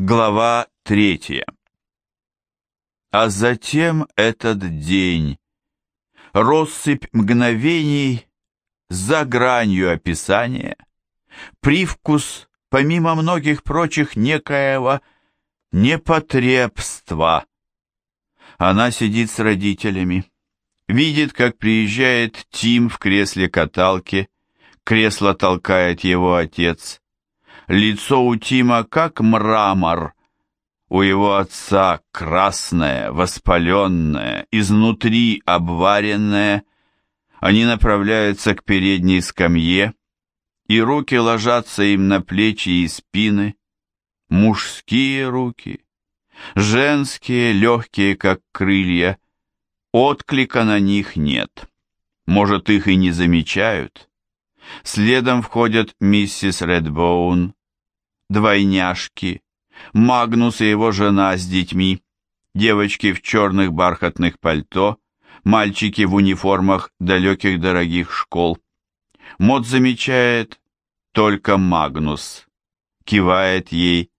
Глава третья. А затем этот день, россыпь мгновений за гранью описания, привкус, помимо многих прочих, некоего непотребства. Она сидит с родителями, видит, как приезжает Тим в кресле каталки, кресло толкает его отец, Лицо у Тима как мрамор. У его отца красное, воспаленное, изнутри обваренное. Они направляются к передней скамье, и руки ложатся им на плечи и спины. Мужские руки, женские, легкие, как крылья. Отклика на них нет. Может, их и не замечают. Следом входят миссис Редбоун, двойняшки, Магнус и его жена с детьми, девочки в черных бархатных пальто, мальчики в униформах далеких дорогих школ. Мод замечает только Магнус, кивает ей,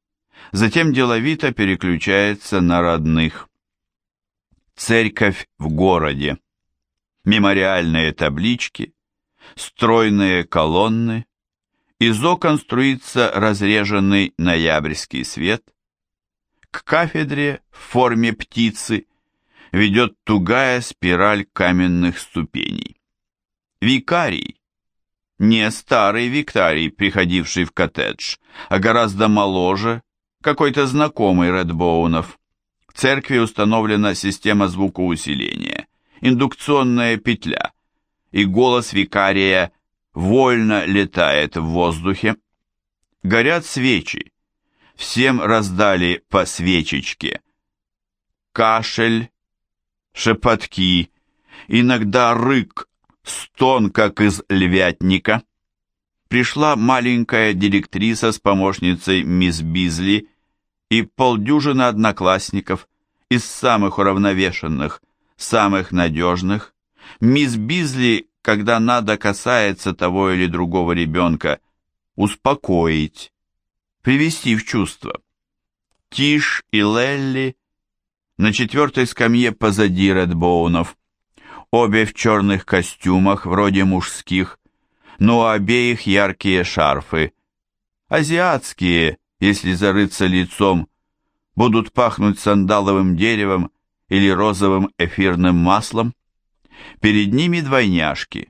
затем деловито переключается на родных. Церковь в городе. Мемориальные таблички, стройные колонны, из окон струится разреженный ноябрьский свет. К кафедре в форме птицы ведет тугая спираль каменных ступеней. Викарий, не старый викарий, приходивший в коттедж, а гораздо моложе, какой-то знакомый Редбоунов. В церкви установлена система звукоусиления, индукционная петля, и голос викария вольно летает в воздухе. Горят свечи. Всем раздали по свечечке. Кашель, шепотки, иногда рык, стон, как из львятника. Пришла маленькая директриса с помощницей мисс Бизли и полдюжины одноклассников из самых уравновешенных, самых надежных. Мисс Бизли когда надо касается того или другого ребенка, успокоить, привести в чувство. Тиш и Лелли на четвертой скамье позади Редбоунов, обе в черных костюмах, вроде мужских, но у обеих яркие шарфы. Азиатские, если зарыться лицом, будут пахнуть сандаловым деревом или розовым эфирным маслом. Перед ними двойняшки.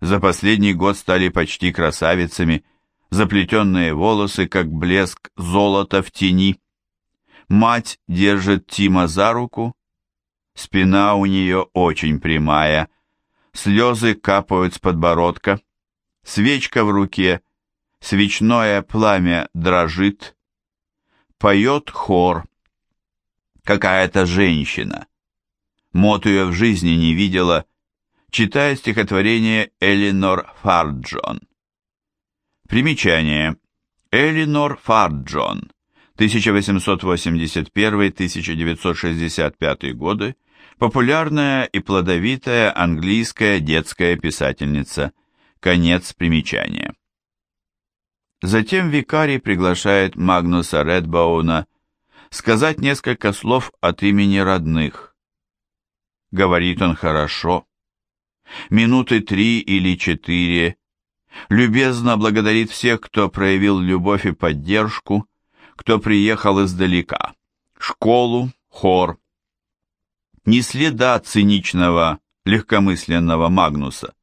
За последний год стали почти красавицами, заплетенные волосы, как блеск золота в тени. Мать держит Тима за руку, спина у нее очень прямая, слезы капают с подбородка, свечка в руке, свечное пламя дрожит, поет хор. Какая-то женщина, Мот ее в жизни не видела, читая стихотворение Элинор Фарджон. Примечание. Элинор Фарджон, 1881-1965 годы, популярная и плодовитая английская детская писательница. Конец примечания. Затем викарий приглашает Магнуса Редбауна сказать несколько слов от имени родных, Говорит он хорошо. Минуты три или четыре. Любезно благодарит всех, кто проявил любовь и поддержку, кто приехал издалека. Школу, хор. Ни следа циничного, легкомысленного Магнуса.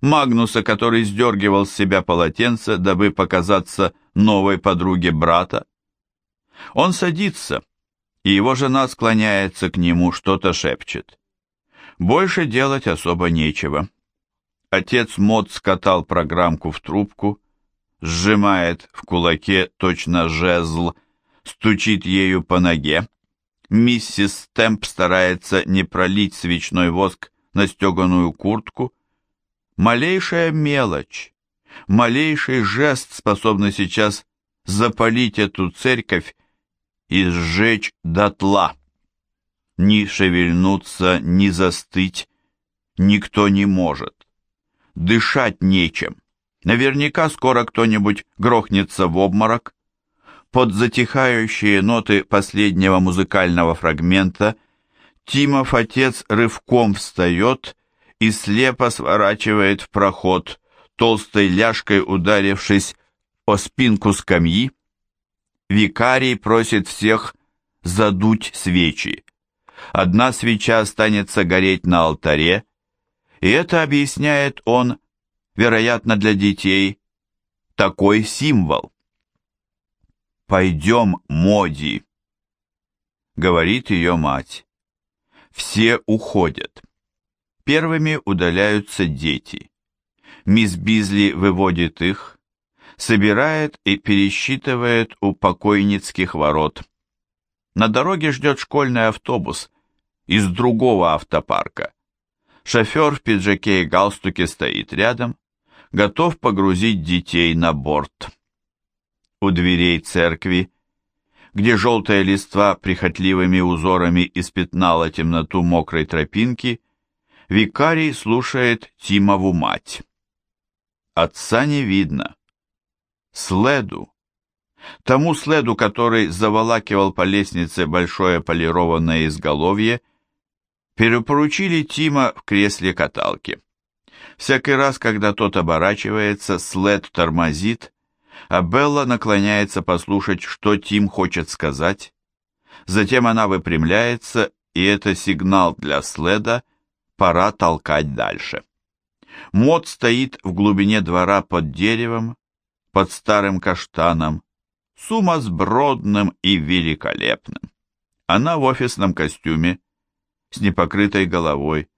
Магнуса, который сдергивал с себя полотенце, дабы показаться новой подруге брата. Он садится, и его жена склоняется к нему, что-то шепчет. Больше делать особо нечего. Отец Мод скатал программку в трубку, сжимает в кулаке точно жезл, стучит ею по ноге. Миссис Темп старается не пролить свечной воск на стеганую куртку. Малейшая мелочь, малейший жест способны сейчас запалить эту церковь и сжечь дотла ни шевельнуться, ни застыть никто не может. Дышать нечем. Наверняка скоро кто-нибудь грохнется в обморок. Под затихающие ноты последнего музыкального фрагмента Тимов отец рывком встает и слепо сворачивает в проход, толстой ляжкой ударившись о спинку скамьи. Викарий просит всех задуть свечи. Одна свеча останется гореть на алтаре, и это объясняет он, вероятно, для детей, такой символ. «Пойдем, Моди», — говорит ее мать. Все уходят. Первыми удаляются дети. Мисс Бизли выводит их, собирает и пересчитывает у покойницких ворот. На дороге ждет школьный автобус из другого автопарка. Шофер в пиджаке и галстуке стоит рядом, готов погрузить детей на борт. У дверей церкви, где желтая листва прихотливыми узорами испятнала темноту мокрой тропинки, викарий слушает Тимову мать. Отца не видно. Следу. Тому следу, который заволакивал по лестнице большое полированное изголовье, перепоручили Тима в кресле каталки. Всякий раз, когда тот оборачивается, след тормозит, а Белла наклоняется послушать, что Тим хочет сказать. Затем она выпрямляется, и это сигнал для следа, пора толкать дальше. Мод стоит в глубине двора под деревом, под старым каштаном, сумасбродным и великолепным. Она в офисном костюме, с непокрытой головой,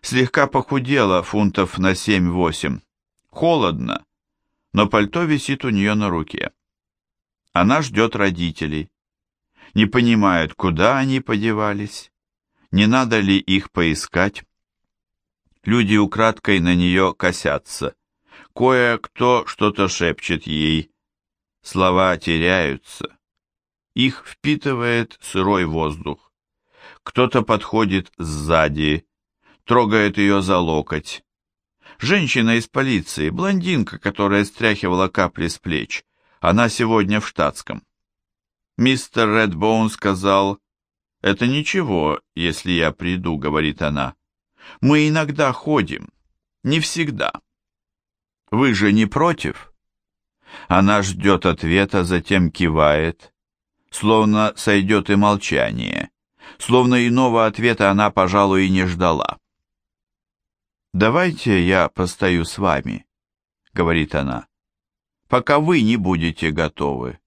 слегка похудела фунтов на семь-восемь. Холодно, но пальто висит у нее на руке. Она ждет родителей. Не понимает, куда они подевались, не надо ли их поискать. Люди украдкой на нее косятся. Кое-кто что-то шепчет ей. Слова теряются. Их впитывает сырой воздух. Кто-то подходит сзади, трогает ее за локоть. Женщина из полиции, блондинка, которая стряхивала капли с плеч. Она сегодня в штатском. Мистер Редбоун сказал, «Это ничего, если я приду», — говорит она. Мы иногда ходим, не всегда. Вы же не против? Она ждет ответа, затем кивает, словно сойдет и молчание, словно иного ответа она, пожалуй, и не ждала. «Давайте я постою с вами», — говорит она, — «пока вы не будете готовы».